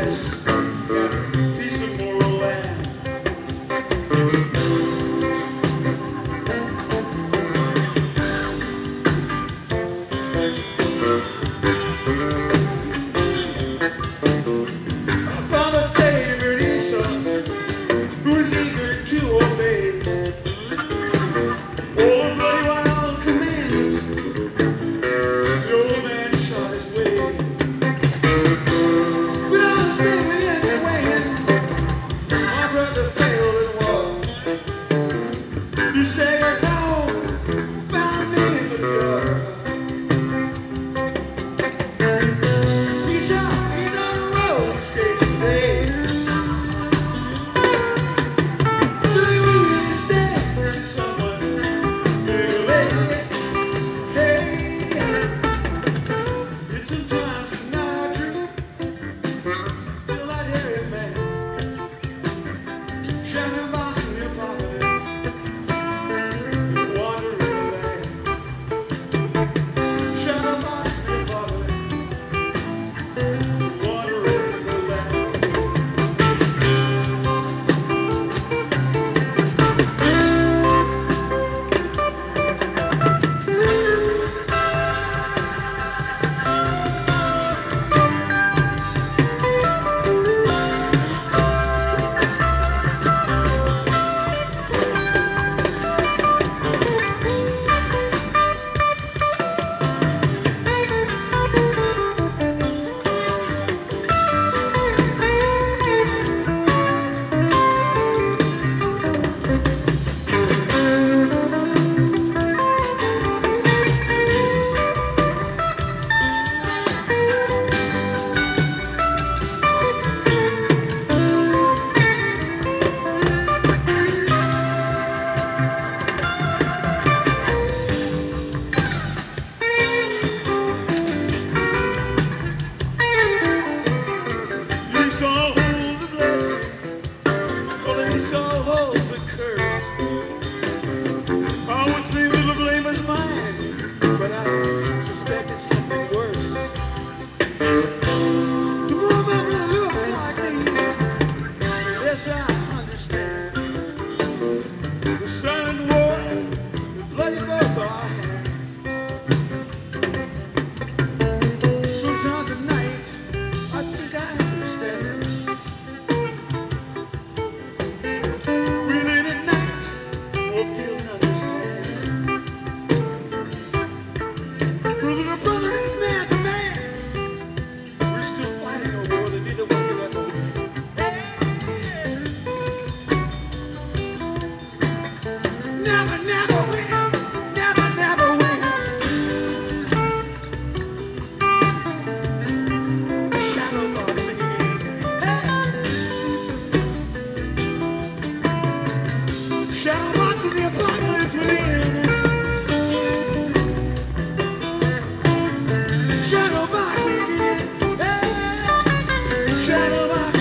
this. Hey. Shadow boxing again. Shadow boxing.